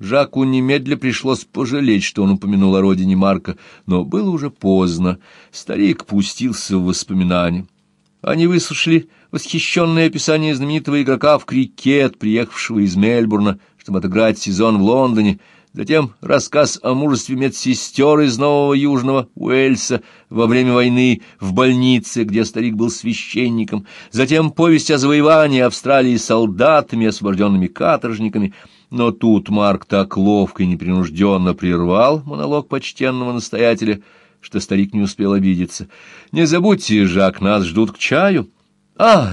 Жаку немедля пришлось пожалеть, что он упомянул о родине Марка, но было уже поздно. Старик пустился в воспоминания. Они выслушали восхищенное описание знаменитого игрока в крикет, приехавшего из Мельбурна, чтобы отыграть сезон в Лондоне, затем рассказ о мужестве медсестер из Нового Южного Уэльса во время войны в больнице, где старик был священником, затем повесть о завоевании Австралии солдатами, освобожденными каторжниками — но тут Марк так ловко и непринужденно прервал монолог почтенного настоятеля, что старик не успел обидеться. «Не забудьте, Жак, нас ждут к чаю». «А,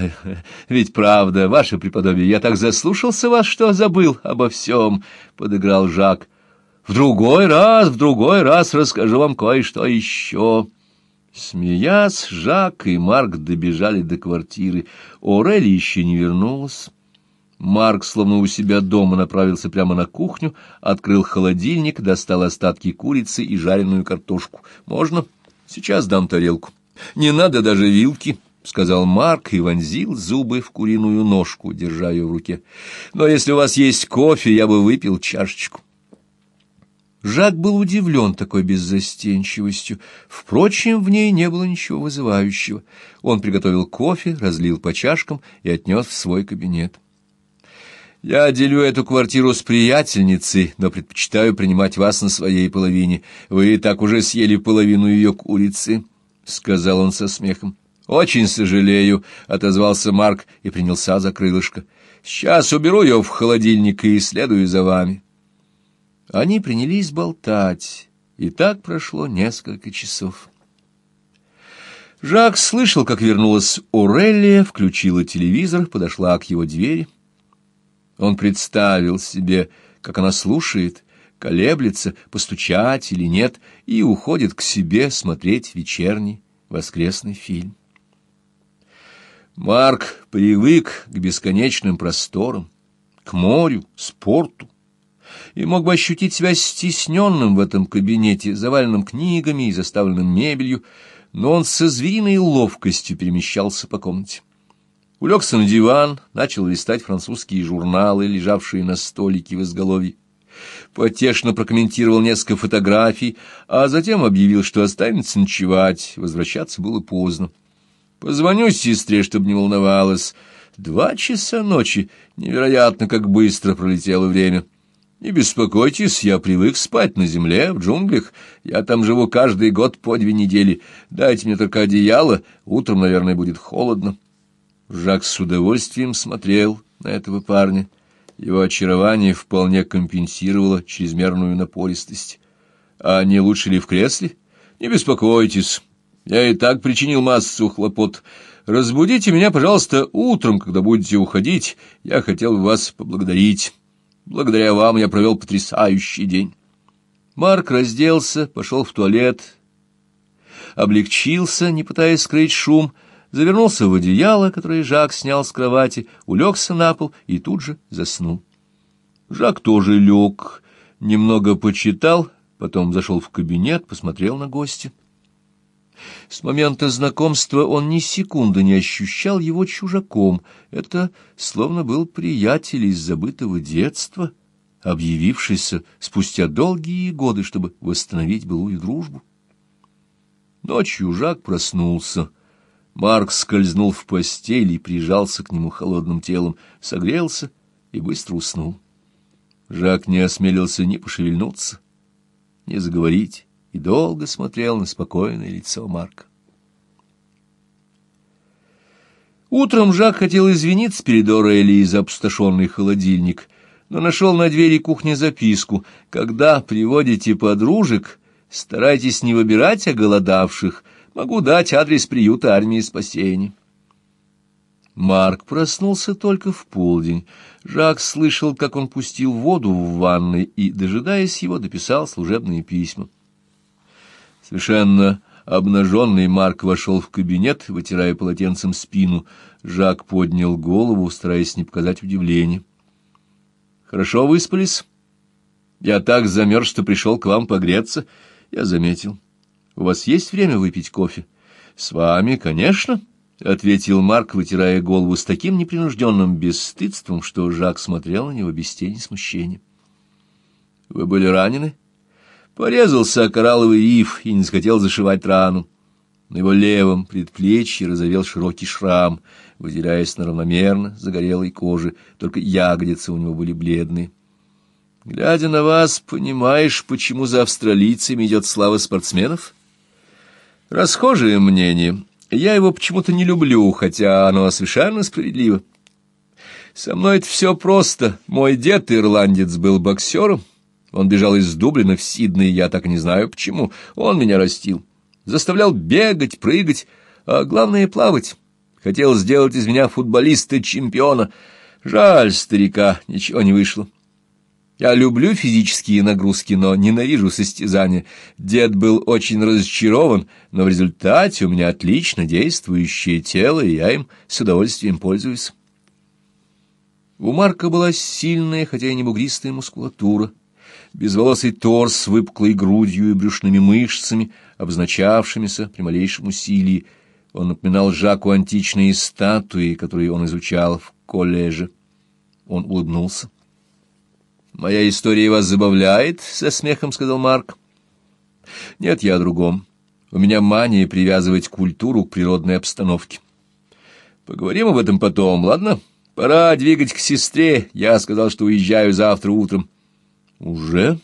ведь правда, ваше преподобие, я так заслушался вас, что забыл обо всем», — подыграл Жак. «В другой раз, в другой раз расскажу вам кое-что еще». Смеясь, Жак и Марк добежали до квартиры. Орель еще не вернулась. Марк, словно у себя дома, направился прямо на кухню, открыл холодильник, достал остатки курицы и жареную картошку. «Можно? Сейчас дам тарелку. Не надо даже вилки». — сказал Марк и вонзил зубы в куриную ножку, держа ее в руке. — Но если у вас есть кофе, я бы выпил чашечку. Жак был удивлен такой беззастенчивостью. Впрочем, в ней не было ничего вызывающего. Он приготовил кофе, разлил по чашкам и отнес в свой кабинет. Я делю эту квартиру с приятельницей, но предпочитаю принимать вас на своей половине. Вы и так уже съели половину ее курицы, — сказал он со смехом. — Очень сожалею, — отозвался Марк и принялся за крылышко. — Сейчас уберу ее в холодильник и следую за вами. Они принялись болтать, и так прошло несколько часов. Жак слышал, как вернулась Орелия, включила телевизор, подошла к его двери — он представил себе, как она слушает, колеблется, постучать или нет, и уходит к себе смотреть вечерний воскресный фильм. Марк привык к бесконечным просторам, к морю, спорту, и мог бы ощутить себя стесненным в этом кабинете, заваленном книгами и заставленным мебелью, но он со звериной ловкостью перемещался по комнате. Улегся на диван, начал листать французские журналы, лежавшие на столике в изголовье. Потешно прокомментировал несколько фотографий, а затем объявил, что останется ночевать, возвращаться было поздно. Позвоню сестре, чтобы не волновалась. Два часа ночи, невероятно, как быстро пролетело время. Не беспокойтесь, я привык спать на земле, в джунглях. Я там живу каждый год по две недели. Дайте мне только одеяло, утром, наверное, будет холодно. Жак с удовольствием смотрел на этого парня. Его очарование вполне компенсировало чрезмерную напористость. А не лучше ли в кресле? Не беспокойтесь, я и так причинил массу хлопот. Разбудите меня, пожалуйста, утром, когда будете уходить. Я хотел бы вас поблагодарить. Благодаря вам я провел потрясающий день. Марк разделся, пошел в туалет, облегчился, не пытаясь скрыть шум, — завернулся в одеяло, которое Жак снял с кровати, улегся на пол и тут же заснул. Жак тоже лег, немного почитал, потом зашел в кабинет, посмотрел на гостя. С момента знакомства он ни секунды не ощущал его чужаком. Это словно был приятель из забытого детства, объявившийся спустя долгие годы, чтобы восстановить былую дружбу. Ночью Жак проснулся. Марк скользнул в постель и прижался к нему холодным телом, согрелся и быстро уснул. Жак не осмелился ни пошевельнуться, ни заговорить, и долго смотрел на спокойное лицо Марка. Утром Жак хотел извиниться перед Орелли за опустошенный холодильник, но нашел на двери кухни записку «Когда приводите подружек, старайтесь не выбирать оголодавших», Могу дать адрес приюта армии спасения. Марк проснулся только в полдень. Жак слышал, как он пустил воду в ванной и, дожидаясь его, дописал служебные письма. Совершенно обнаженный Марк вошел в кабинет, вытирая полотенцем спину. Жак поднял голову, стараясь не показать удивления. «Хорошо выспались? Я так замерз, что пришел к вам погреться. Я заметил». У вас есть время выпить кофе? — С вами, конечно, — ответил Марк, вытирая голову с таким непринужденным бесстыдством, что Жак смотрел на него без тени смущения. Вы были ранены? Порезался коралловый риф и не захотел зашивать рану. На его левом предплечье разовел широкий шрам, выделяясь на равномерно загорелой коже, только ягодицы у него были бледные. Глядя на вас, понимаешь, почему за австралийцами идет слава спортсменов? Расхожее мнение. Я его почему-то не люблю, хотя оно совершенно справедливо. Со мной это все просто. Мой дед, ирландец, был боксером. Он бежал из Дублина в Сидней, я так и не знаю почему. Он меня растил. Заставлял бегать, прыгать, а главное — плавать. Хотел сделать из меня футболиста-чемпиона. Жаль старика, ничего не вышло. Я люблю физические нагрузки, но ненавижу состязания. Дед был очень разочарован, но в результате у меня отлично действующее тело, и я им с удовольствием пользуюсь. У Марка была сильная, хотя и не бугристая мускулатура, безволосый торс с выпуклой грудью и брюшными мышцами, обозначавшимися при малейшем усилии. Он напоминал Жаку античные статуи, которые он изучал в коллеже. Он улыбнулся. «Моя история вас забавляет?» — со смехом сказал Марк. «Нет, я о другом. У меня мания привязывать культуру к природной обстановке. Поговорим об этом потом, ладно? Пора двигать к сестре. Я сказал, что уезжаю завтра утром». «Уже?»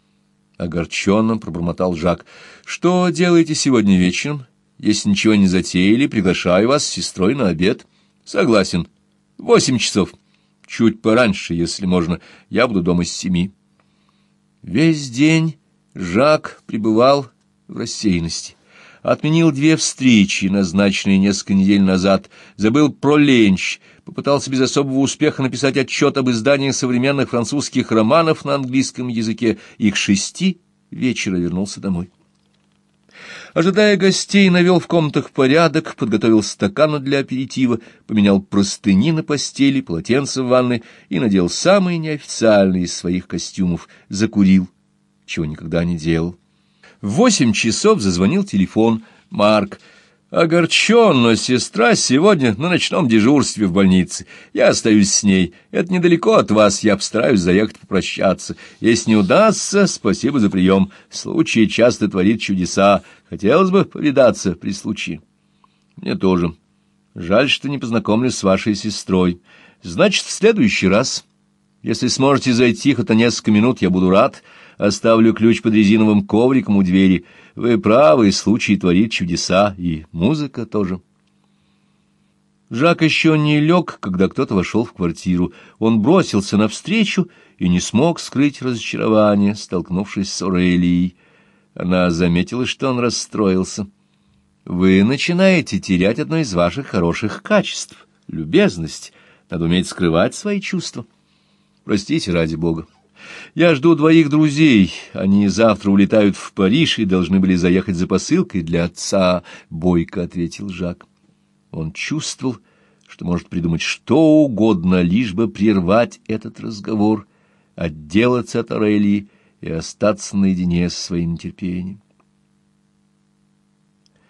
— огорченно пробормотал Жак. «Что делаете сегодня вечером? Если ничего не затеяли, приглашаю вас с сестрой на обед». «Согласен. Восемь часов». Чуть пораньше, если можно. Я буду дома с семи. Весь день Жак пребывал в рассеянности. Отменил две встречи, назначенные несколько недель назад, забыл про ленч, попытался без особого успеха написать отчет об издании современных французских романов на английском языке и к шести вечера вернулся домой. Ожидая гостей, навел в комнатах порядок, подготовил стаканы для аперитива, поменял простыни на постели, полотенца в ванной и надел самый неофициальный из своих костюмов, закурил, чего никогда не делал. В восемь часов зазвонил телефон. Марк Огорчен, но сестра сегодня на ночном дежурстве в больнице. Я остаюсь с ней. Это недалеко от вас, я постараюсь заехать попрощаться. Если не удастся, спасибо за прием. Случай часто творит чудеса. Хотелось бы повидаться при случае. Мне тоже. Жаль, что не познакомлюсь с вашей сестрой. Значит, в следующий раз... Если сможете зайти хоть на несколько минут, я буду рад. Оставлю ключ под резиновым ковриком у двери. Вы правы, случай творит чудеса, и музыка тоже. Жак еще не лег, когда кто-то вошел в квартиру. Он бросился навстречу и не смог скрыть разочарование, столкнувшись с Орелией. Она заметила, что он расстроился. «Вы начинаете терять одно из ваших хороших качеств — любезность. Надо уметь скрывать свои чувства». Простите, ради бога. Я жду двоих друзей. Они завтра улетают в Париж и должны были заехать за посылкой для отца, — бойко ответил Жак. Он чувствовал, что может придумать что угодно, лишь бы прервать этот разговор, отделаться от Орелии и остаться наедине с своим нетерпением.